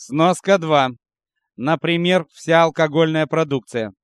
Сноска 2. Например, вся алкогольная продукция.